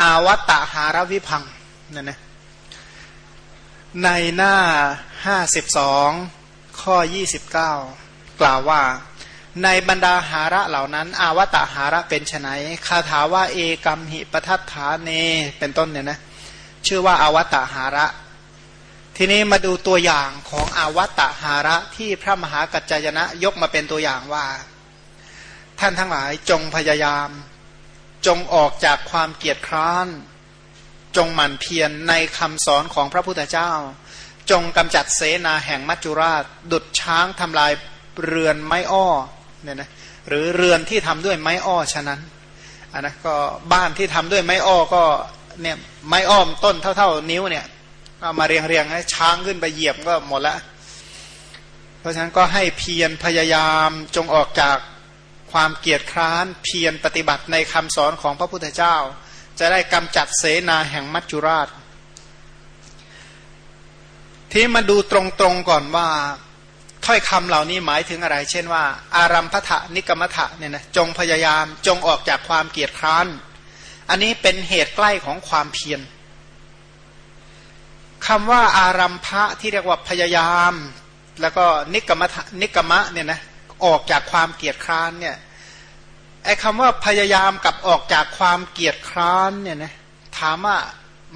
อาวัตตหารวิพังนั่นนะในหน้าห้าสิบสองข้อยี่สิบเก้ากล่าวว่า ในบรรดาหาระเหล่านั้น อาวตะหาระเป็นไนคาถาว่าเอกรรมหิปทัฏฐานเนเป็นต้นเนี่ยนะชื่อว่าอาวตะหาระ ทีนี้มาดูตัวอย่างของอาวตะหาระที่พระมหากัจจยนะยกมาเป็นตัวอย่างว่า ท่านทั้งหลายจงพยายาม จงออกจากความเกียจคร้าน จงหมั่นเพียรในคำสอนของพระพุทธเจ้า จงกำจัดเสนาแห่งมัจจุราช ดุดช้างทำลายเรือนไม้อ้อเนี่ยนะหรือเรือนที่ทำด้วยไม้อ้อฉะนั้นอันนะก็บ้านที่ทำด้วยไม้อ้อก็เนี่ยไม้อ้อมต้นเท่า ๆ นิ้วเนี่ยเอามาเรียงเรียงให้ช้างขึ้นไปเหยียบก็หมดละ เพราะฉะนั้นก็ให้เพียรพยายามจงออกจาก ความเกียจคร้านเพียรปฏิบัติในคำสอนของพระพุทธเจ้า จะได้กำจัดเสนาแห่งมัจจุราช ที่มาดูตรงๆก่อนว่าถ้อยคำเหล่านี้หมายถึงอะไร เช่นว่า อารัมพะนิกรรมะเนี่ยนะจงพยายามจงออกจากความเกียจคร้าน อันนี้เป็นเหตุใกล้ของความเพียรคำว่าอารัมพะที่เรียกว่าพยายาม แล้วก็นิกรรมะนิกรรมะเนี่ยนะ ออกจากความเกียจคร้านเนี่ยไอ้คำว่าพยายามกับออกจากความเกียจคร้านเนี่ยนะถามว่า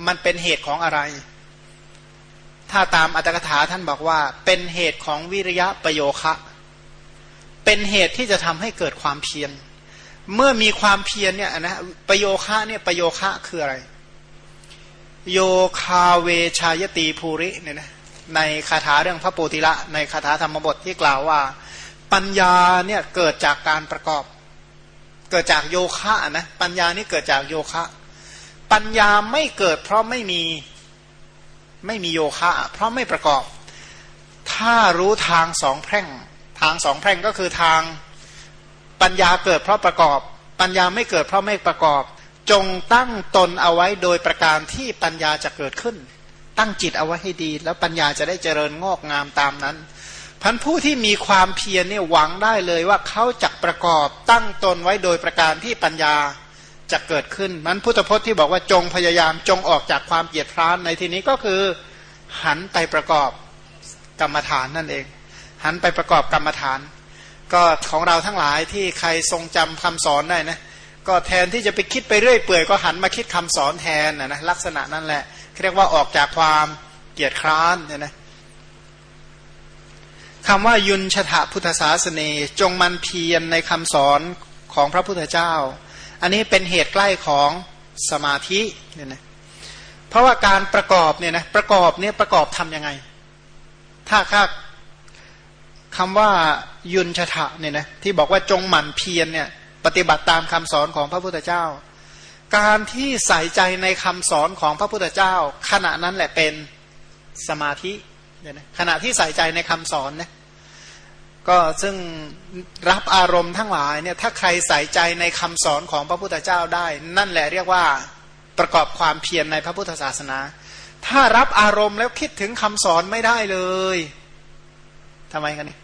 มันเป็นเหตุของอะไร ถ้าตามอัตถกถาท่านบอกว่า เป็นเหตุของวิริยะประโยคะ เป็นเหตุที่จะทำให้เกิดความเพียร เมื่อมีความเพียรเนี่ยนะประโยคะเนี่ยประโยคะคืออะไร โยคาเวชายตีภูริเนี่ยนะในคาถาเรื่องพระโพธิละ ในคาถาธรรมบทที่กล่าวว่า ปัญญาเนี่ยเกิดจากการประกอบ เกิดจากโยคะนะปัญญานี่เกิดจากโยคะ ปัญญาไม่เกิดเพราะไม่มีไม่มีโยคะ เพราะไม่ประกอบ ถ้ารู้ทางสองแพร่ง ทางสองแพร่งก็คือทางปัญญาเกิดเพราะประกอบ ปัญญาไม่เกิดเพราะไม่ประกอบ จงตั้งตนเอาไว้โดยประการที่ปัญญาจะเกิดขึ้น ตั้งจิตเอาไว้ให้ดี แล้วปัญญาจะได้เจริญงอกงามตามนั้น พันผู้ที่มีความเพียรเนี่ยหวังได้เลยว่าเขาจะประกอบตั้งตนไว้โดยประการที่ปัญญาจะเกิดขึ้นมันพุทธพจน์ที่บอกว่าจงพยายามจงออกจากความเกียดคร้านในที่นี้ก็คือหันไปประกอบกรรมฐานนั่นเอง หันไปประกอบกรรมฐาน ก็ของเราทั้งหลายที่ใครทรงจำคำสอนได้นะก็แทนที่จะไปคิดไปเรื่อยเปื่อยก็หันมาคิดคำสอนแทนนะนะลักษณะนั่นแหละเรียกว่าออกจากความเกียดคร้านเนี่ยนะ คำว่ายุนชถะพุทธศาสนีจงมันเพียรในคำสอนของพระพุทธเจ้า อันนี้เป็นเหตุใกล้ของสมาธิเนี่ยนะเพราะว่าการประกอบเนี่ยนะประกอบเนี่ยประกอบทำยังไง ถ้าค่าคำว่ายุนชถะเนี่ยนะที่บอกว่าจงหมั่นเพียรเนี่ยปฏิบัติตามคำสอนของพระพุทธเจ้า การที่ใส่ใจในคำสอนของพระพุทธเจ้า ขณะนั้นแหละเป็นสมาธิ เนี่ยนะขณะที่ใส่ใจในคำสอนนะก็ซึ่งรับอารมณ์ทั้งหลายเนี่ยถ้าใครใส่ใจในคำสอนของพระพุทธเจ้าได้ นั่นแหละเรียกว่าประกอบความเพียรในพระพุทธศาสนา ถ้ารับอารมณ์แล้วคิดถึงคำสอนไม่ได้เลยทำไมกันนี่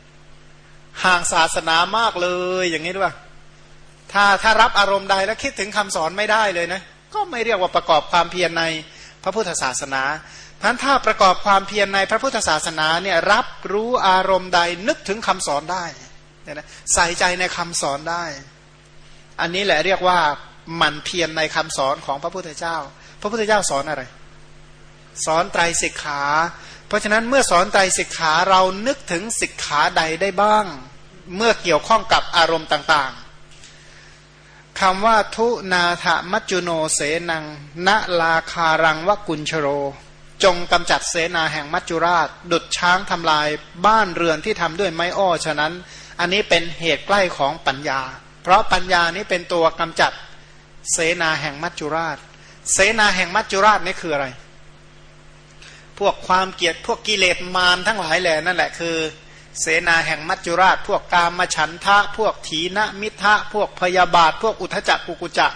ห่างศาสนามากเลยอย่างนี้ด้วยถ้าถ้ารับอารมณ์ใดแล้วคิดถึงคำสอนไม่ได้เลยนะก็ไม่เรียกว่าประกอบความเพียรในพระพุทธศาสนา พันถ้าประกอบความเพียรในพระพุทธศาสนาเนี่ยรับรู้อารมณ์ใดนึกถึงคำสอนได้นะใส่ใจในคำสอนได้ อันนี้แหละเรียกว่าหมั่นเพียรในคำสอนของพระพุทธเจ้า พระพุทธเจ้าสอนอะไร สอนไตรสิกขา เพราะฉะนั้นเมื่อสอนไตรสิกขาเรานึกถึงสิกขาใดได้บ้าง เมื่อเกี่ยวข้องกับอารมณ์ต่างๆคำว่าทุนาถมัจจุโนเสนังณลาคารังวกุญชโร จงกำจัดเสนาแห่งมัจจุราช ดุดช้างทำลายบ้านเรือนที่ทำด้วยไม้อ้อฉะนั้น อันนี้เป็นเหตุใกล้ของปัญญา เพราะปัญญานี้เป็นตัวกำจัดเสนาแห่งมัจจุราช เสนาแห่งมัจจุราชนี่คืออะไร พวกความเกียดพวกกิเลสมารทั้งหลายแหล่นั่นแหละคือ เสนาแห่งมัจจุราช พวกกามฉันทะ พวกถีนมิทะ พวกพยาบาท พวกอุทจักกุกุจัก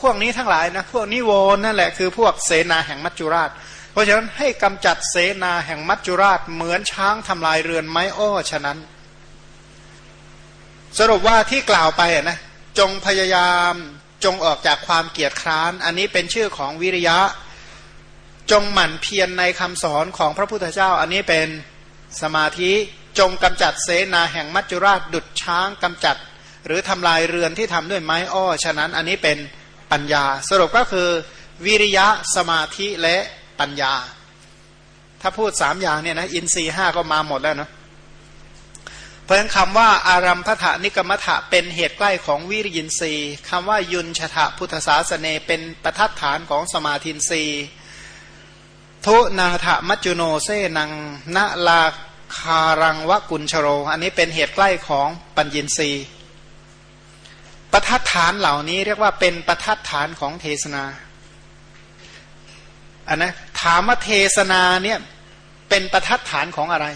พวกนี้ทั้งหลายนะ พวกนิโวนั่นแหละคือพวกเสนาแห่งมัจจุราช เพราะฉะนั้นให้กำจัดเสนาแห่งมัจจุราชเหมือนช้างทำลายเรือนไม้อ้อฉะนั้น สรุปว่าที่กล่าวไปนะจงพยายามจงออกจากความเกียจคร้าน อันนี้เป็นชื่อของวิริยะ จงหมั่นเพียรในคำสอนของพระพุทธเจ้า อันนี้เป็นสมาธิจงกำจัดเสนาแห่งมัจจุราชดุดช้างกำจัด หรือทำลายเรือนที่ทำด้วยไม้อ้อฉะนั้นอันนี้เป็นปัญญา สรุปก็คือวิริยะสมาธิและ ปัญญา ถ้าพูดสามอย่างเนี่ยนะอินทรีห้าก็มาหมดแล้วนะเพราะฉะนั้นคำว่าอารัมพถานิกรรมถะเป็นเหตุใกล้ของวิริยินทรีย์คำว่ายุนชะถะพุทธศาสเนเป็นประทัดฐานของสมาธินทรีย์ทุนาถมัจจุโนเซนังนาลาคารังวะกุลชโร อันนี้เป็นเหตุใกล้ของปัญญินทรีย์ประทัดฐานเหล่านี้เรียกว่าเป็นประทัดฐานของเทศนาอันนะ ถามว่าเทศนาเนี่ยเป็นประทัดฐานของอะไร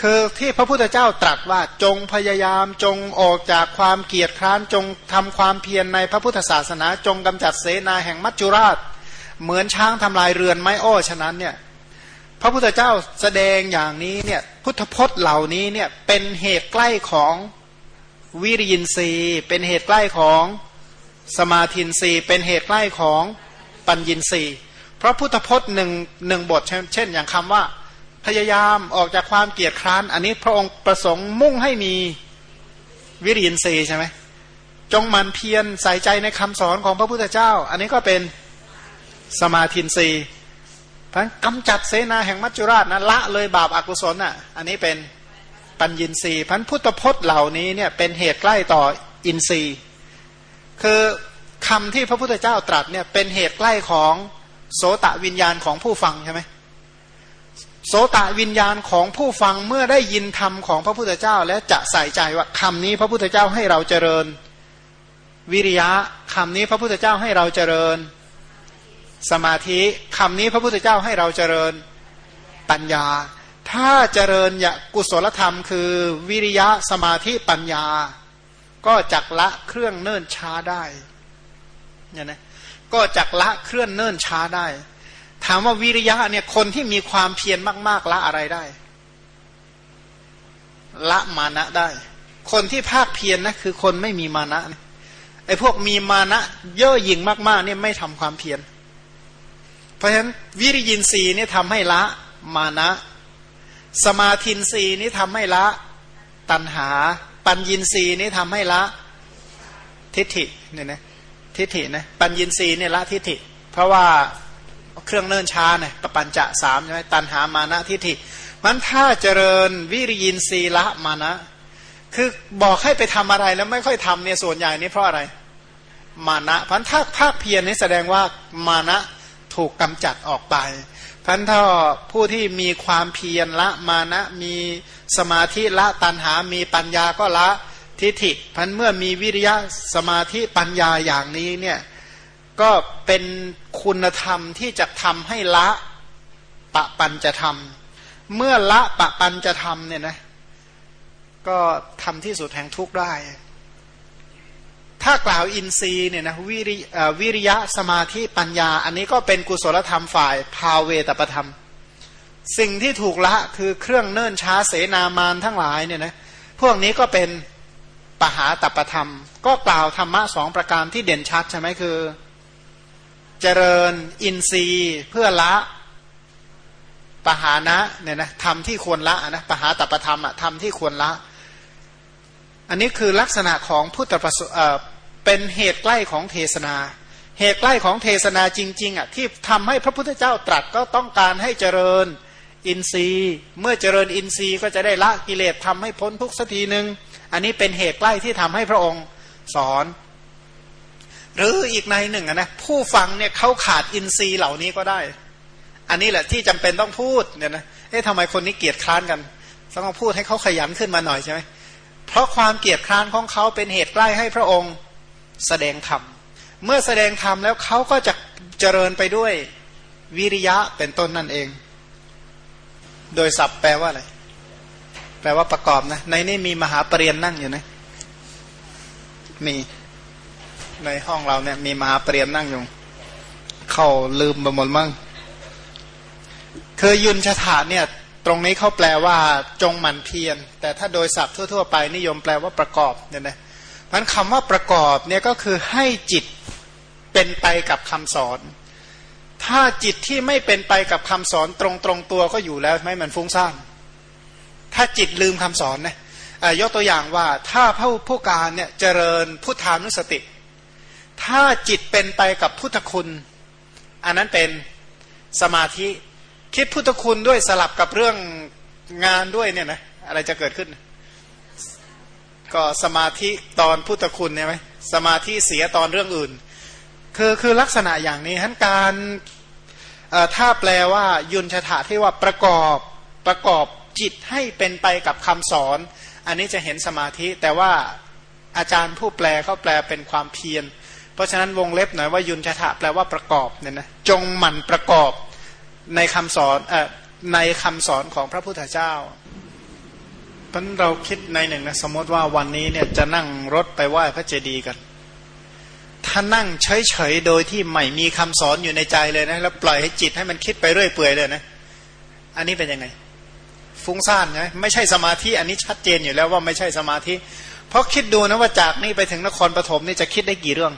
คือที่พระพุทธเจ้าตรัสว่าจงพยายามจงออกจากความเกียจคร้านจงทำความเพียรในพระพุทธศาสนา จงกำจัดเสนาแห่งมัจจุราช เหมือนช้างทำลายเรือนไม้อ้อฉะนั้นเนี่ยพระพุทธเจ้าแสดงอย่างนี้เนี่ยพุทธพจน์เหล่านี้เนี่ยเป็นเหตุใกล้ของวิริยินทรีย์ เป็นเหตุใกล้ของสมาธินทรีย์ เป็นเหตุใกล้ของ ปัญญินรีเพราะพุทธพจน์หนึ่งหนึ่งบทเช่น อย่างคำว่าพยายามออกจากความเกียดคร้าน อันนี้พระองค์ประสงค์มุ่งให้มีวิริยินทรีย์ใช่ไหมจงมันเพียรใส่ใจในคำสอนของพระพุทธเจ้า อันนี้ก็เป็นสมาธินทรีย์พันกำจัดเสนาแห่งมัจจุราชนะละเลยบาปอากุศลอะ อันนี้เป็นปัญญินทรีย์พันพุทธพจน์เหล่านี้เนี่ยเป็นเหตุใกล้ต่ออินทรีย์ คือ คำที่พระพุทธเจ้าตรัสเนี่ยเป็นเหตุใกล้ของโสตะวิญญาณของผู้ฟังใช่ไหมโสตะวิญญาณของผู้ฟังเมื่อได้ยินธรรมของพระพุทธเจ้า และจะใส่ใจว่าคำนี้พระพุทธเจ้าให้เราเจริญ วิริยะคำนี้พระพุทธเจ้าให้เราเจริญ สมาธิคำนี้พระพุทธเจ้าให้เราเจริญปัญญา ถ้าเจริญยกุศลธรรม คือวิริยะสมาธิปัญญา ก็จักละเครื่องเนิ่นช้าได้ เนี่ยนะก็จักละเคลื่อนเนิ่นช้าได้ ถามว่าวิริยะเนี่ยคนที่มีความเพียรมาก ๆ ละอะไรได้ ละมานะได้ คนที่ภาคเพียรนนะคือคนไม่มีมานะไอ้พวกมีมานะเย่อหยิ่งมากๆเนี่ยไม่ทำความเพียรเพราะฉะนั้นวิริยินทรีย์นี่ทำให้ละมานะ สมาธินทรีย์นี่ทำให้ละตัณหา ปัญญินทรีย์นี่ทำให้ละทิฏฐิเนี่ยนะ ทิฏฐินะปัญญินทรีเนี่ยละทิฏฐิ เพราะว่าเครื่องเนิ่นช้าเนี่ยปปัญจะสามใช่ไหมตัณหามานะทิฏฐิมันถ้าเจริญวิริยินทรีละมานะ คือบอกให้ไปทำอะไรแล้วไม่ค่อยทำเนี่ยส่วนใหญ่นี่เพราะอะไร มานะพันถ้าภาคเพียรนี่แสดงว่ามานะถูกกำจัดออกไปพันถ้าผู้ที่มีความเพียรละมานะมีสมาธิละตันหามีปัญญาก็ละ ทิฏฐิพันเมื่อมีวิริยะสมาธิปัญญาอย่างนี้เนี่ยก็เป็นคุณธรรมที่จะทำให้ละปะปัญจะทำเมื่อละปะปัญจะทำเนี่ยนะก็ทำที่สุดแห่งทุกข์ได้ ถ้ากล่าวอินทรีย์เนี่ยนะวิริวิริยะสมาธิปัญญา อันนี้ก็เป็นกุศลธรรมฝ่ายภาเวตประธรรม สิ่งที่ถูกละคือเครื่องเนิ่นช้าเสนามานทั้งหลายเนี่ยนะพวกนี้ก็เป็น ปหาตปธรรม ก็กล่าวธรรมะสองประการที่เด่นชัดใช่ไหมคือ เจริญอินทรีย์เพื่อละปหานะเนี่ยนะทำที่ควรละนะปหาตปธรรมอะทำที่ควรละ อันนี้คือลักษณะของพุทธประสเป็นเหตุใกล้ของเทศนา เหตุใกล้ของเทศนาจริงๆอะที่ทำให้พระพุทธเจ้าตรัสก็ต้องการให้เจริญอินทรีย์ เมื่อเจริญอินทรีย์ก็จะได้ละกิเลสทำให้พ้นทุกสักทีหนึ่ง อันนี้เป็นเหตุใกล้ที่ทำให้พระองค์สอน หรืออีกในหนึ่งนะผู้ฟังเนี่ยเขาขาดอินทรีย์เหล่านี้ก็ได้ อันนี้แหละที่จำเป็นต้องพูดเนี่ยนะเอ๊ะทำไมคนนี้เกียดคร้านกันต้องพูดให้เขาขยันขึ้นมาหน่อยใช่ไหมเพราะความเกียดคร้านของเขาเป็นเหตุใกล้ให้พระองค์แสดงธรรมเมื่อแสดงธรรมแล้วเขาก็จะเจริญไปด้วยวิริยะเป็นต้นนั่นเอง โดยศัพท์แปลว่าอะไร แปลว่าประกอบนะ ในนี้มีมหาปรริญญานั่งอยู่นะ มีในห้องเราเนี่ย มีมหาปรริญญานั่งอยู่ เข้าลืมไปหมดมั่งคือยุนชถาเนี่ย ตรงนี้เขาแปลว่าจงหมั่นเพียรแต่ถ้าโดยศัพท์ทั่ว ๆ ไปนิยมแปลว่าประกอบเนี่ยนะมันคำว่าประกอบเนี่ยก็คือให้จิตเป็นไปกับคำสอน ถ้าจิตที่ไม่เป็นไปกับคำสอนตรงตรงตัวก็อยู่แล้วไม่มันฟุ้งซ่าน ถ้าจิตลืมคำสอนนะยกตัวอย่างว่าถ้าผู้ผู้การเนี่ยเจริญพุทธานุสติ ถ้าจิตเป็นไปกับพุทธคุณ อันนั้นเป็นสมาธิคิดพุทธคุณด้วยสลับกับเรื่องงานด้วยเนี่ยนะอะไรจะเกิดขึ้น ก็สมาธิตอนพุทธคุณเนี่ยไหมสมาธิเสียตอนเรื่องอื่น คือคือลักษณะอย่างนี้ทั้นการถ้าแปลว่ายุนชะถะที่ว่าประกอบประกอบ จิตให้เป็นไปกับคำสอน อันนี้จะเห็นสมาธิ แต่ว่าอาจารย์ผู้แปลเขาแปลเป็นความเพียร เพราะฉะนั้นวงเล็บหน่อยว่ายุนชะถะแปลว่าประกอบเนี่ยนะจงหมั่นประกอบในคำสอนอในคำสอนของพระพุทธเจ้าเพราะเราคิดในหนึ่งนะสมมติว่าวันนี้เนี่ยจะนั่งรถไปไหว้พระเจดีย์กัน ถ้านั่งเฉยๆโดยที่ไม่มีคำสอนอยู่ในใจเลยนะแล้วปล่อยให้จิตให้มันคิดไปเรื่อยเปื่อยเลยนะ อันนี้เป็นยังไง ฟุ้งซ่านใช่ไหมไม่ใช่สมาธิอันนี้ชัดเจนอยู่แล้วว่าไม่ใช่สมาธิ เพราะคิดดูนะว่าจากนี่ไปถึงนครปฐมนี่จะคิดได้กี่เรื่อง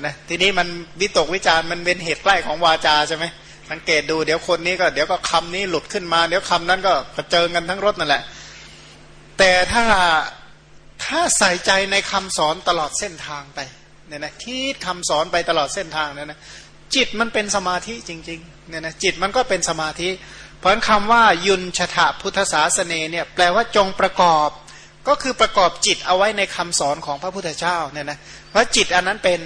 นะทีนี้มันวิตกวิจารมันเป็นเหตุใกล้ของวาจาใช่ไหมสังเกตดูเดี๋ยวคนนี้ก็เดี๋ยวก็คำนี้หลุดขึ้นมา เดี๋ยวคำนั้นก็กระเจิงกันทั้งรถนั่นแหละ แต่ถ้าถ้าใส่ใจในคำสอนตลอดเส้นทางไปเนี่ยนะคิดคำสอนไปตลอดเส้นทางเนี่ยนะจิตมันเป็นสมาธิจริงๆเนี่ยนะจิตมันก็เป็นสมาธิ เพราะคำว่ายุนชะถะพุทธศาสเนเนี่ยแปลว่าจงประกอบ ก็คือประกอบจิตเอาไว้ในคำสอนของพระพุทธเจ้าเนี่ยนะเพราะจิตอันนั้นเป็น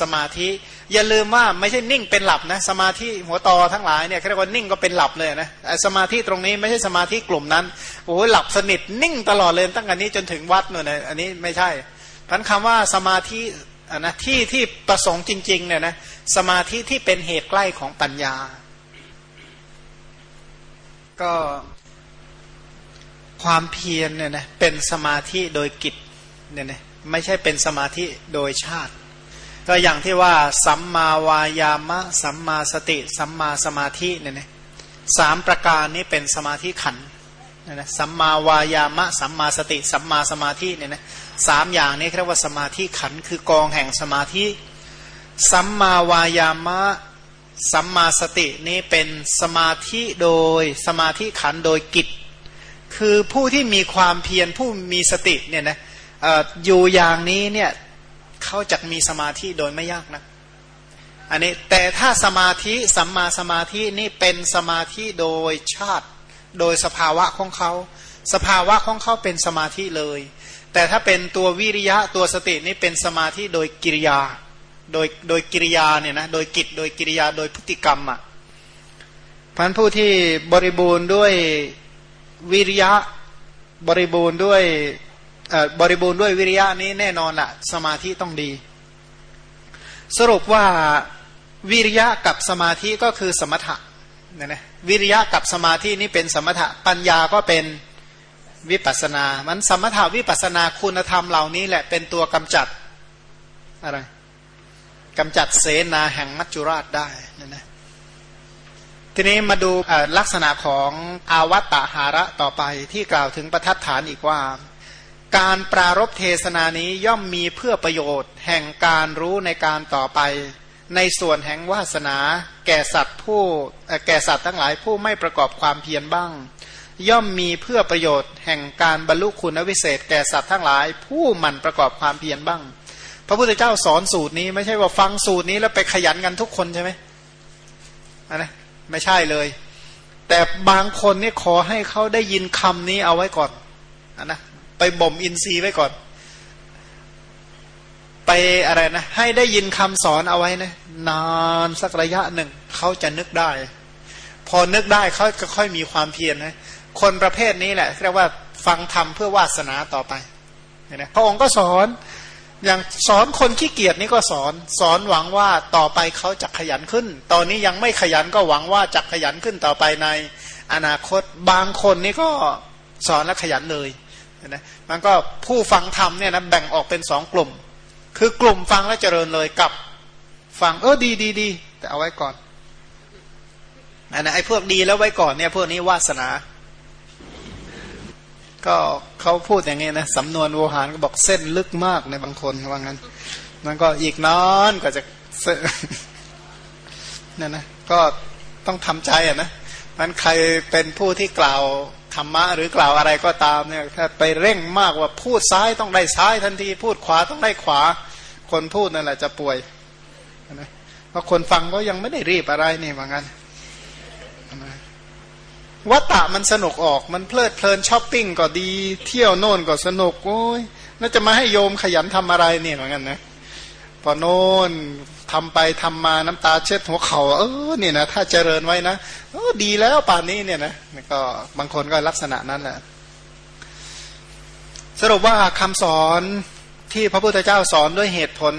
สมาธิ อย่าลืมว่าไม่ใช่นิ่งเป็นหลับนะสมาธิหัวตอทั้งหลายเนี่ยเรียกว่านิ่งก็เป็นหลับเลยนะสมาธิตรงนี้ไม่ใช่สมาธิกลุ่มนั้นโอ้หลับสนิทนิ่งตลอดเลยตั้งแต่นี้จนถึงวัดเนี่ยนะอันนี้ไม่ใช่พันคำว่าสมาธินะที่ที่ประสงค์จริงๆเนี่ยนะสมาธิที่เป็นเหตุใกล้ของปัญญา ก็ความเพียรเนี่ยนะเป็นสมาธิโดยกิจเนี่ยนะไม่ใช่เป็นสมาธิโดยชาติ ก็อย่างที่ว่า สัมมาวายามะ สัมมาสติ สัมมาสมาธิเนี่ยนะสามประการนี้เป็นสมาธิขันนะนะสัมมาวายามะ สัมมาสติ สัมมาสมาธิเนี่ยนะสามอย่างนี้เรียกว่าสมาธิขันคือกองแห่งสมาธิ สัมมาวายามะ สัมมาสตินี้เป็นสมาธิโดยสมาธิขันโดยกิจ คือผู้ที่มีความเพียรผู้มีสติเนี่ยนะอยู่อย่างนี้เนี่ยเขาจะมีสมาธิโดยไม่ยากนะอันนี้แต่ถ้าสมาธิสัมมาสมาธินี่เป็นสมาธิโดยชาติ โดยสภาวะของเขาสภาวะของเขาเป็นสมาธิเลย แต่ถ้าเป็นตัววิริยะตัวสตินี่เป็นสมาธิโดยกิริยา โดยโดยกิริยาเนี่ยนะโดยกิจโดยกิริยาโดยพฤติกรรมอะพันผู้ที่บริบูรณ์ด้วยวิริยะบริบูรณ์ด้วยบริบูรณ์ด้วยวิริยะนี้แน่นอนละสมาธิต้องดี สรุปว่าวิริยะกับสมาธิก็คือสมถะนี่ยนะวิริยะกับสมาธินี่เป็นสมถะปัญญาก็เป็นวิปัสนา มันสมถะวิปัสนาคุณธรรมเหล่านี้แหละเป็นตัวกำจัดอะไร กำจัดเสนาแห่งมัจจุราชได้นะนะทีนี้มาดูลักษณะของอาวัตตาหาระต่อไปที่กล่าวถึงประทัดฐานอีกว่า การปรารบเทศนานี้ย่อมมีเพื่อประโยชน์ แห่งการรู้ในการต่อไป ในส่วนแห่งวาสนา แก่สัตว์ผู้แก่สัตว์ทั้งหลายผู้ไม่ประกอบความเพียรบ้าง ย่อมมีเพื่อประโยชน์ แห่งการบรรลุคุณวิเศษ แก่สัตว์ทั้งหลายผู้มันประกอบความเพียรบ้าง ระพุทธเจ้าสอนสูตรนี้ ไม่ใช่ว่าฟังสูตรนี้แล้วไปขยันกันทุกคนใช่ไหมอันนะไม่ใช่เลย แต่บางคนนี่ขอให้เขาได้ยินคำนี้เอาไว้ก่อนอนนะไปบ่มอินทรีย์ไว้ก่อน ไปอะไรนะให้ได้ยินคำสอนเอาไว้นะนานสักระยะหนึ่งเขาจะนึกได้ พอนึกได้เขาก็ค่อยมีความเพียรนะคนประเภทนี้แหละเรียกว่าฟังธรรมเพื่อวาสนาต่อไปเนี่ยพระองค์ก็สอน อย่างสอนคนขี้เกียจนี่ก็สอน สอนหวังว่าต่อไปเขาจะขยันขึ้น ตอนนี้ยังไม่ขยันก็หวังว่าจะขยันขึ้นต่อไปในอนาคตบางคนนี่ก็สอนแล้วขยันเลยนะมันก็ผู้ฟังธรรมเนี่ยนะแบ่งออกเป็นสองกลุ่ม คือกลุ่มฟังแล้วเจริญเลยกับฟังเออดีดีดีแต่เอาไว้ก่อนอันนะไอ้พวกดีแล้วไว้ก่อนเนี่ยพวกนี้วาสนา ก็เขาพูดอย่างนี้นะสำนวนโวหารก็บอกเส้นลึกมากในบางคนว่างั้นมันก็อีกนอนก็จะนั่นนะก็ต้องทำใจอะนะมันใครเป็นผู้ที่กล่าวธรรมะหรือกล่าวอะไรก็ตามเนี่ยถ้าไปเร่งมากว่าพูดซ้ายต้องได้ซ้ายทันที พูดขวาต้องได้ขวา คนพูดนั่นแหละจะป่วยนะเพราะคนฟังก็ยังไม่ได้รีบอะไรนี่ว่างั้น วัตตะมันสนุกออกมันเพลิดเพลินช้อปปิ้งก็ดี เที่ยวโน่นก็สนุกโอ้ยน่าจะมาให้โยมขยันทำอะไรเนี่ยเหมือนกันนะพอโน่นทำไปทำมาน้ำตาเช็ดหัวเขาเออเนี่ยนะถ้าเจริญไว้นะเออดีแล้วป่านนี้เนี่ยนะก็บางคนก็ลักษณะนั้นแหละสรุปว่าคำสอนที่พระพุทธเจ้าสอนด้วยเหตุผล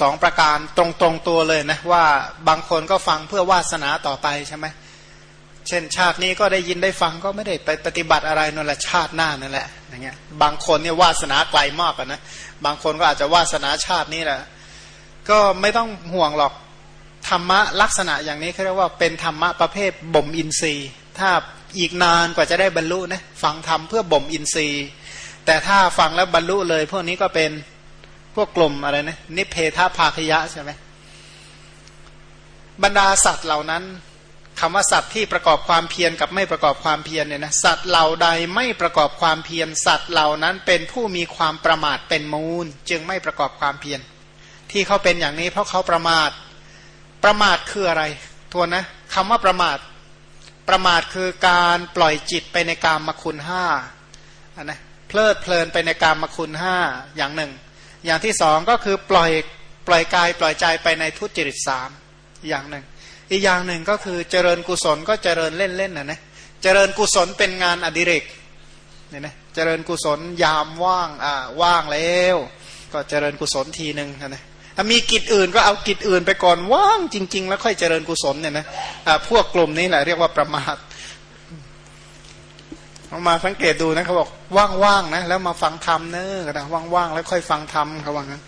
สองประการตรงๆตัวเลยนะว่าบางคนก็ฟังเพื่อวาสนาต่อไปใช่ไหม เช่นชาตินี้ก็ได้ยินได้ฟังก็ไม่ได้ไปปฏิบัติอะไรนั่นแหละชาติหน้านั่นแหละอย่างเงี้ยบางคนเนี่ยวาสนาไกลมากนะบางคนก็อาจจะวาสนาชาตินี้แหละก็ไม่ต้องห่วงหรอกธรรมะลักษณะอย่างนี้เขาเรียกว่าเป็นธรรมะประเภทบ่มอินทรีย์ ถ้าอีกนานกว่าจะได้บรรลุนะฟังธรรมเพื่อบ่มอินทรีย์ แต่ถ้าฟังแล้วบรรลุเลย พวกนี้ก็เป็นพวกกลุ่มอะไรนะนิเพทภาคยะใช่ไหมบรรดาสัตว์เหล่านั้น คำว่าสัตว์ที่ประกอบความเพียรกับไม่ประกอบความเพียรเนี่ยนะสัตว์เหล่าใดไม่ประกอบความเพียรสัตว์เหล่านั้นเป็นผู้มีความประมาทเป็นมูล จึงไม่ประกอบความเพียรที่เขาเป็นอย่างนี้เพราะเขาประมาทประมาทคืออะไรทวนนะคำว่าประมาทประมาทคือการปล่อยจิตไปในกามมคุณห้าอันนะเพลิดเพลินไปในกามมคุณห้าอย่างหนึ่ง อย่างที่สองก็คือปล่อยปล่อยกายปล่อยใจไปในทุจริตสามอย่างหนึ่ง อีกอย่างหนึ่งก็คือเจริญกุศลก็เจริญเล่นๆนะนะเจริญกุศลเป็นงานอดิเรกเนี่ยนะเจริญกุศลยามว่างอ่าว่างแล้ว ก็เจริญกุศลทีหนึ่งนะถ้ามีกิจอื่นก็เอากิจอื่นไปก่อนว่างจริง ๆ แล้วค่อยเจริญกุศลเนี่ยนะพวกกลุ่มนี้แหละเรียกว่าประมาทเอามาสังเกตดูนะเขาบอกว่างๆนะแล้วมาฟังธรรมเนอะนะว่างๆแล้วค่อยฟังธรรมเขาว่างั้น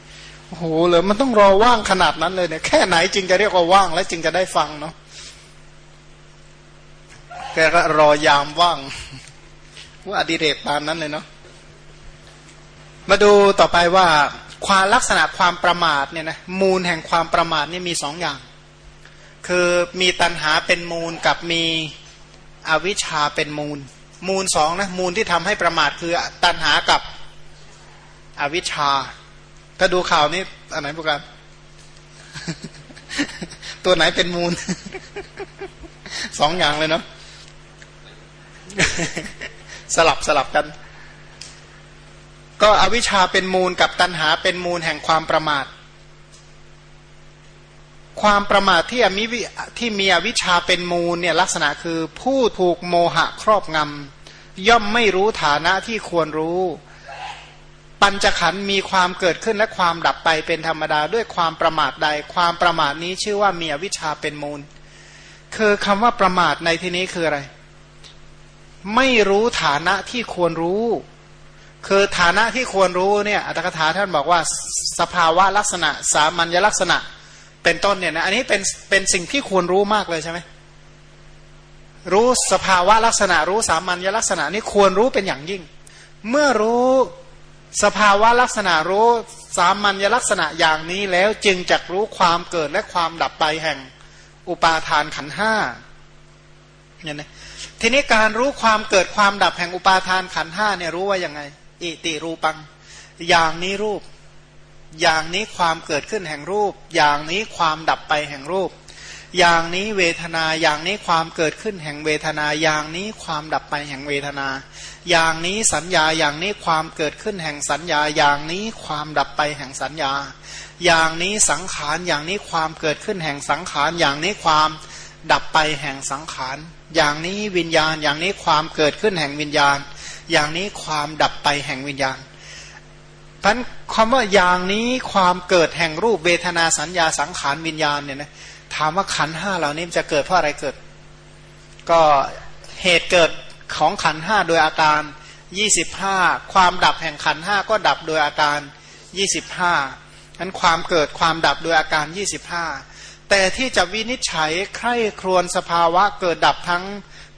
โอ้โหเลยมันต้องรอว่างขนาดนั้นเลยเนี่ยแค่ไหนจึงจะเรียกว่าว่าง แล้วจึงจะได้ฟังเนาะแกก็รอยามว่างว่าอดิเรกปานนั้นเลยเนาะมาดูต่อไปว่าความลักษณะความประมาทเนี่ยนะมูลแห่งความประมาทนี่มีสองอย่าง คือมีตัณหาเป็นมูลกับมีอวิชชาเป็นมูล มูลสองนะมูลที่ทำให้ประมาทคือตัณหากับอวิชชา ถ้าดูข่าวนี้อันไหนพวกกันตัวไหนเป็นมูล สองอย่างเลยเนาะสลับสลับกัน ก็อวิชชาเป็นมูลกับตัณหาเป็นมูลแห่งความประมาท ความประมาทที่มีที่มีอวิชชาเป็นมูลเนี่ยลักษณะคือผู้ถูกโมหะครอบงำย่อมไม่รู้ฐานะที่ควรรู้ ปัญจขันธ์มีความเกิดขึ้นและความดับไปเป็นธรรมดาด้วยความประมาทใด ความประมาทนี้ชื่อว่ามีอวิชชาเป็นมูล คือคำว่าประมาทในที่นี้คืออะไร ไม่รู้ฐานะที่ควรรู้ คือฐานะที่ควรรู้เนี่ยอัตถกถาท่านบอกว่าสภาวะลักษณะ สามัญลักษณะเป็นต้นเนี่ยนะอันนี้เป็นเป็นสิ่งที่ควรรู้มากเลยใช่ไหมรู้สภาวะลักษณะรู้สามัญลักษณะนี่ควรรู้เป็นอย่างยิ่ง เมื่อรู้ สภาวะลักษณะรู้สามัญลักษณะอย่างนี้แล้วจึงจะรู้ความเกิดและความดับไปแห่งอุปาทานขันห้าเนี่ยนะทีนี้การรู้ความเกิดความดับแห่งอุปาทานขันห้าเนี่ยรู้ว่ายังไง อิติรูปัง อย่างนี้รูป อย่างนี้ความเกิดขึ้นแห่งรูป อย่างนี้ความดับไปแห่งรูป อย่างนี้เวทนาอย่างนี้ความเกิดขึ้นแห่งเวทนา อย่างนี้ความดับไปแห่งเวทนา อย่างนี้สัญญาอย่างนี้ความเกิดขึ้นแห่งสัญญา อย่างนี้ความดับไปแห่งสัญญา อย่างนี้สังขารอย่างนี้ความเกิดขึ้นแห่งสังขาร อย่างนี้ความดับไปแห่งสังขาร อย่างนี้วิญญาณ อย่างนี้ความเกิดขึ้นแห่งวิญญาณ อย่างนี้ความดับไปแห่งวิญญาณพันคำว่าอย่างนี้ความเกิดแห่งรูปเวทนาสัญญาสังขารวิญญาณเนี่ยนะ ถามว่าขันห้าเหล่านี้จะเกิดเพราะอะไรเกิด ก็เหตุเกิดของขันห้าโดยอาการยี่สิบห้าความดับแห่งขันห้าก็ดับโดยอาการยี่สิบห้านั้นความเกิดความดับโดยอาการยี่สิบห้าแต่ที่จะวินิจฉัยใคร่ครวญสภาวะเกิดดับทั้ง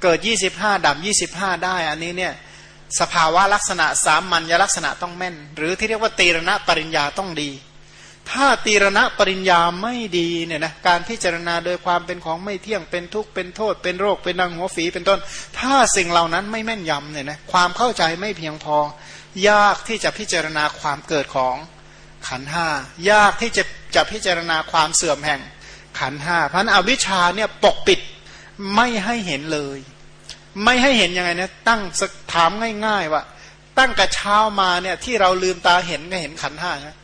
เกิดยี่สิบห้าดับยี่สิบห้าได้อันนี้เนี่ยสภาวะลักษณะสามัญลักษณะต้องแม่น หรือที่เรียกว่าตีรณะปริญญาต้องดี ถ้าตีรณะปริญญาไม่ดีเนี่ยนะการพิจารณาโดยความเป็นของไม่เที่ยงเป็นทุกข์เป็นโทษ เป็นโรคเป็นดังหัวฝีเป็นต้น ถ้าสิ่งเหล่านั้นไม่แม่นยำเนี่ยนะความเข้าใจไม่เพียงพอ ยากที่จะพิจารณาความเกิดของขันห้ายากที่จะจะพิจารณาความเสื่อมแห่งขันห้าเพราะอวิชชาเนี่ยปกปิดไม่ให้เห็นเลย ไม่ให้เห็นยังไงนะตั้งถามง่าย ๆ ว่า ตั้งกระเช้ามาเนี่ยที่เราลืมตาเห็นก็เห็นขันห้านะ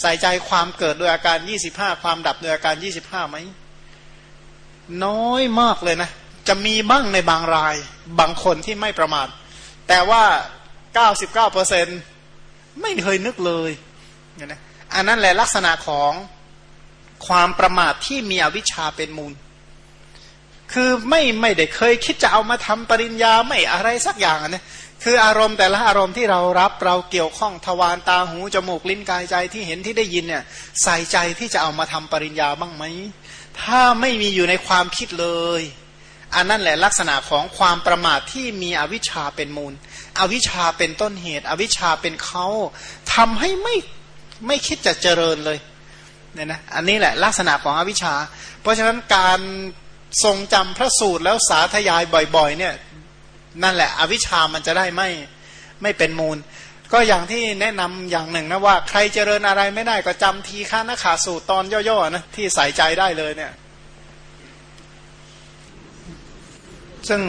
ใส่ใจความเกิดโดยอาการ 25 ความดับโดยอาการ 25ไหมน้อยมากเลยนะ จะมีบ้างในบางราย บางคนที่ไม่ประมาท แต่ว่า 99%ไม่เคยนึกเลยนะอันนั้นแหละลักษณะของความประมาทที่มีอวิชชาเป็นมูล คือไม่ไม่ได้เคยคิดจะเอามาทำปริญญาไม่อะไรสักอย่างนะคืออารมณ์แต่ละอารมณ์ที่เรารับเราเกี่ยวข้องทวารตาหูจมูกลิ้นกายใจที่เห็นที่ได้ยินเนี่ยใส่ใจที่จะเอามาทำปริญญาบ้างไหมถ้าไม่มีอยู่ในความคิดเลย อันนั้นแหละลักษณะของความประมาทที่มีอวิชชาเป็นมูล อวิชชาเป็นต้นเหตุ อวิชชาเป็นเขาทำให้ไม่ไม่คิดจะเจริญเลยเนี่ยนะอันนี้แหละลักษณะของอวิชชา เพราะฉะนั้นการ ทรงจำพระสูตรแล้วสาธยายบ่อยๆ เนี่ย นั่นแหละ อวิชามันจะได้ไม่ไม่เป็นมูล ก็อย่างที่แนะนำอย่างหนึ่งนะว่า ใครเจริญอะไรไม่ได้ก็จำทีค่านาขาสูตรตอนย่อๆนะที่ใส่ใจได้เลยเนี่ย ซึ่ง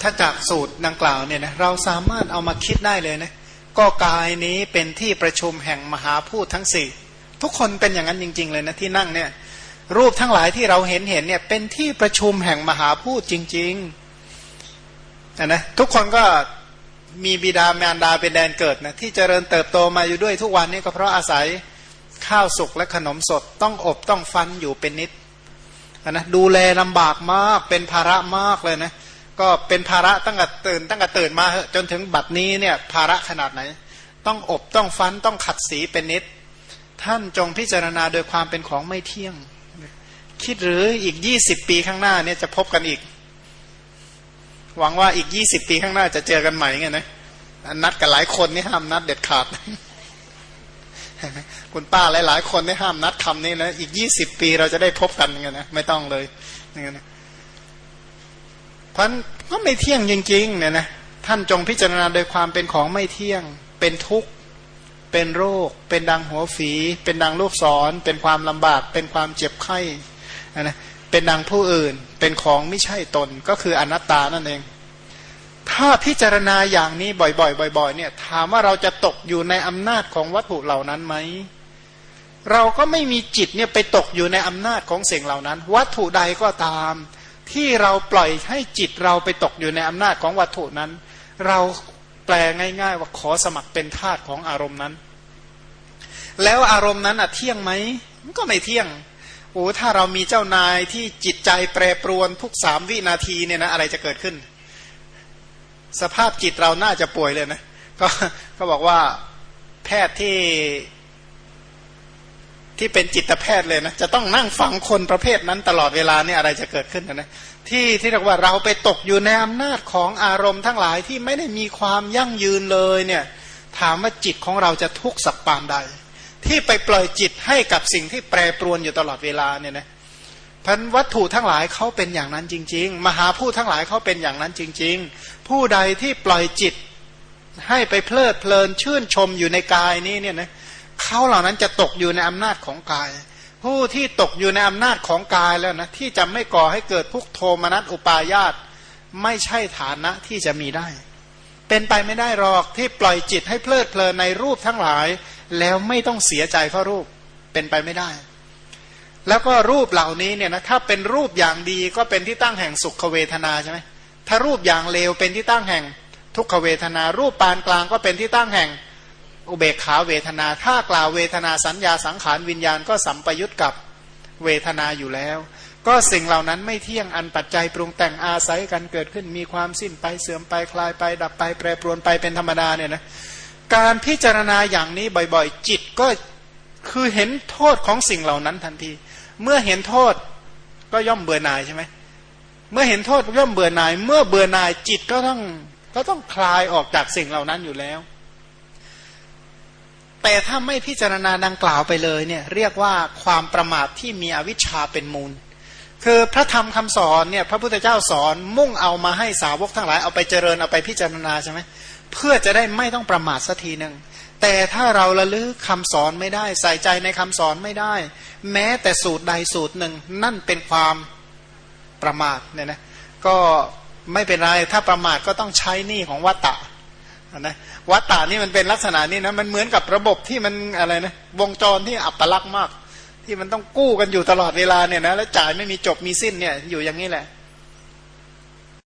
ถ้าจากสูตรดังกล่าวเนี่ยนะเราสามารถเอามาคิดได้เลยนะก็กายนี้เป็นที่ประชุมแห่งมหาพูดทั้งสี่ทุกคนเป็นอย่างนั้นจริง ๆ เลยนะที่นั่งเนี่ย รูปทั้งหลายที่เราเห็นเห็นเนี่ยเป็นที่ประชุมแห่งมหาพูดจริงๆนะนะทุกคนก็มีบิดามารดาเป็นแดนเกิดนะที่เจริญเติบโตมาอยู่ด้วยทุกวันนี้ก็เพราะอาศัยข้าวสุกและขนมสดต้องอบต้องฟันอยู่เป็นนิดนะดูแลลำบากมากเป็นภาระมากเลยนะก็เป็นภาระตั้งแต่ตื่น ตั้งแต่ตื่นมาจนถึงบัดนี้เนี่ยภาระขนาดไหน ต้องอบต้องฟันต้องขัดสีเป็นนิด ท่านจงพิจารณาโดยความเป็นของไม่เที่ยง คิดหรืออีกยี่สิบปีข้างหน้าเนี่ยจะพบกันอีก หวังว่าอีกยี่สิบปีข้างหน้าจะเจอกันใหม่ไงนะนัดกับหลายคนนี่ห้ามนัดเด็ดขาดคุณป้าหลาย ๆ คนนี่ห้ามนัดคำนี้นะอีกยี่สิบปีเราจะได้พบกันไงนะไม่ต้องเลยอย่างนี้นะพันก็ไม่เที่ยงจริงๆเนี่ยนะท่านจงพิจารณาโดยความเป็นของไม่เที่ยง เป็นทุกข์ เป็นโรค เป็นดังหัวฝี เป็นดังลูกศร เป็นความลำบาก เป็นความเจ็บไข้ นะเป็นดังผู้อื่นเป็นของไม่ใช่ตนก็คืออนัตตานั่นเอง ถ้าพิจารณาอย่างนี้บ่อยๆบ่อย ๆ เนี่ย ถามว่าเราจะตกอยู่ในอำนาจของวัตถุเหล่านั้นไหมเราก็ไม่มีจิตเนี่ยไปตกอยู่ในอำนาจของสิ่งเหล่านั้น วัตถุใดก็ตาม ที่เราปล่อยให้จิตเราไปตกอยู่ในอำนาจของวัตถุนั้น เราแปลง่าย ๆ ว่าขอสมัครเป็นทาสของอารมณ์นั้น แล้วอารมณ์นั้นอะเที่ยงไหมมันก็ไม่เที่ยง โอ้ถ้าเรามีเจ้านายที่จิตใจแปรปรวนทุกสามวินาทีเนี่ยนะอะไรจะเกิดขึ้น สภาพจิตเราน่าจะป่วยเลยนะก็ก็บอกว่าแพทย์ที่ที่เป็นจิตแพทย์เลยนะจะต้องนั่งฟังคนประเภทนั้นตลอดเวลาเนี่ยอะไรจะเกิดขึ้นนะที่ที่เรียกว่าเราไปตกอยู่ในอำนาจของอารมณ์ทั้งหลายที่ไม่ได้มีความยั่งยืนเลยเนี่ย ถามว่าจิตของเราจะทุกข์สักปานใด ที่ไปปล่อยจิตให้กับสิ่งที่แปรปรวนอยู่ตลอดเวลาเนี่ยนะพันวัตถุทั้งหลายเขาเป็นอย่างนั้นจริง ๆ มหาผู้ทั้งหลายเขาเป็นอย่างนั้นจริง ๆ ผู้ใดที่ปล่อยจิตให้ไปเพลิดเพลินชื่นชมอยู่ในกายนี้เนี่ยนะเขาเหล่านั้นจะตกอยู่ในอำนาจของกาย ผู้ที่ตกอยู่ในอำนาจของกายแล้วนะที่จะไม่ก่อให้เกิดทุกโทมนัสอุปายาตไม่ใช่ฐานะที่จะมีได้ เป็นไปไม่ได้หรอกที่ปล่อยจิตให้เพลิดเพลินในรูปทั้งหลาย แล้วไม่ต้องเสียใจเพราะรูปเป็นไปไม่ได้ แล้วก็รูปเหล่านี้เนี่ยนะถ้าเป็นรูปอย่างดีก็เป็นที่ตั้งแห่งสุขเวทนาใช่ไหมถ้ารูปอย่างเลวเป็นที่ตั้งแห่งทุกขเวทนา รูปปานกลางก็เป็นที่ตั้งแห่งอุเบกขาเวทนา ถ้ากล่าวเวทนาสัญญาสังขารวิญญาณก็สัมปยุตกับเวทนาอยู่แล้ว ก็สิ่งเหล่านั้นไม่เที่ยงอันปัจจัยปรุงแต่งอาศัยกันเกิดขึ้นมีความสิ้นไปเสื่อมไปคลายไป ดับไปแปรปรวนไปเป็นธรรมดาเนี่ยนะการพิจารณาอย่างนี้บ่อยๆ จิตก็คือเห็นโทษของสิ่งเหล่านั้นทันที เมื่อเห็นโทษก็ย่อมเบื่อหน่ายใช่ไหมเมื่อเห็นโทษย่อมเบื่อหน่าย เมื่อเบื่อหน่ายจิตก็ต้องก็ต้องคลายออกจากสิ่งเหล่านั้นอยู่แล้ว แต่ถ้าไม่พิจารณาดังกล่าวไปเลยเนี่ยเรียกว่าความประมาทที่มีอวิชชาเป็นมูล คือพระธรรมคำสอนเนี่ยพระพุทธเจ้าสอนมุ่งเอามาให้สาวกทั้งหลายเอาไปเจริญเอาไปพิจารณาใช่ไหมเพื่อจะได้ไม่ต้องประมาทสักทีหนึ่งแต่ถ้าเราระลึกคำสอนไม่ได้ ใส่ใจในคำสอนไม่ได้ แม้แต่สูตรใดสูตรหนึ่ง นั่นเป็นความประมาทเนี่ยนะก็ไม่เป็นไรถ้าประมาทก็ต้องใช้หนี้ของวัตตะนะวัตตานี่มันเป็นลักษณะนี้นะมันเหมือนกับระบบที่มันอะไรนะวงจรที่อัปลักษณ์มาก ที่มันต้องกู้กันอยู่ตลอดเวลาเนี่ยนะแล้วจ่ายไม่มีจบมีสิ้นเนี่ยอยู่อย่างนี้แหละ